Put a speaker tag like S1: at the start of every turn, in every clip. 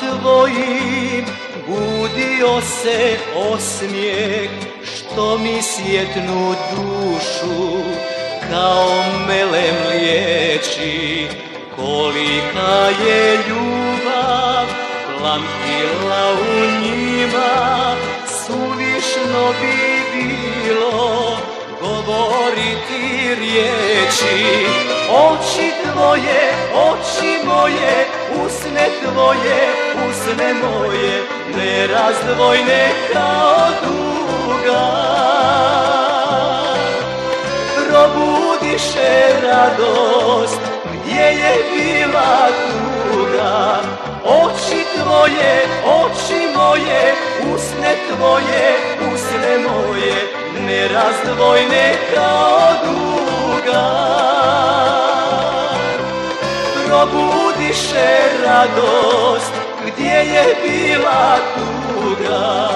S1: tvojim budio se osmijeh što mi sjetnu dušu kao melem liječi. Kolika je ljubav plamtila u njima suvišno bi bilo govoriti riječi. Oči tvoje, oči moje, usne tvoje, usne moje Nerazdvojne kao duga Probudiše radost gdje je bila tuga? Oči tvoje, oči moje, usne tvoje, usne moje nerazdvojne kao duga Probudiše radost gdje je bila tuga.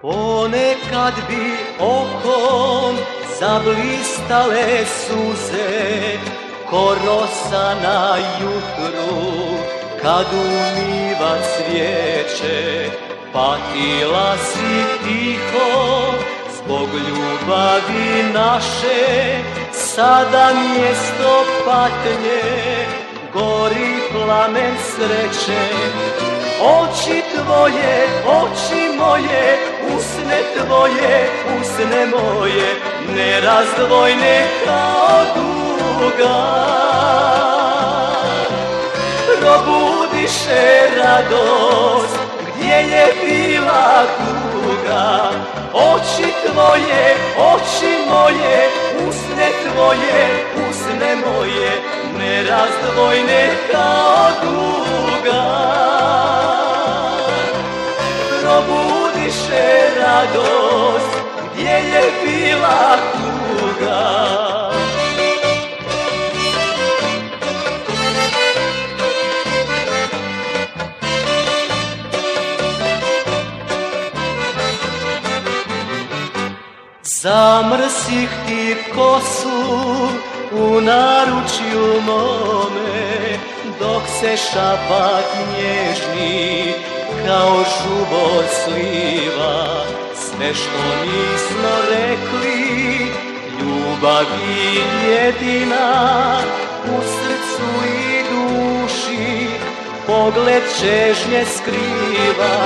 S1: Ponekad bi okom zablistale suze rosa na jutru kad umiva cvijeće patila si tiho zbog ljubavi naše sada mjesto patnje gori plamen sreće. Oči tvoje, oči moje, tvoje, usne moje, nerazdvojne kao duga. Probudiše radost, gdje je bila tuga. Oči tvoje, oči moje, usne tvoje, usne moje, nerazdvojne kao duga radost gdje je bila tuga. Zamrsih ti kosu u naručju mome dok se šapak nježni kao žubo sliva Sve što nismo rekli Ljubav jedina U srcu i duši Pogled čežnje skriva.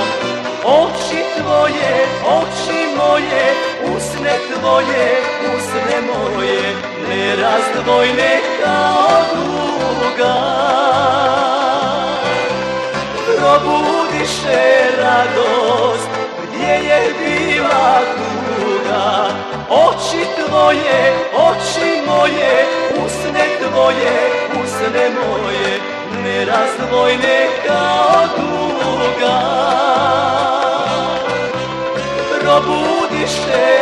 S1: Oči tvoje, oči moje Usne tvoje, usne moje Nerazdvojne kao duga tvoje usne moje nerazdvojne kao duga probudiše radost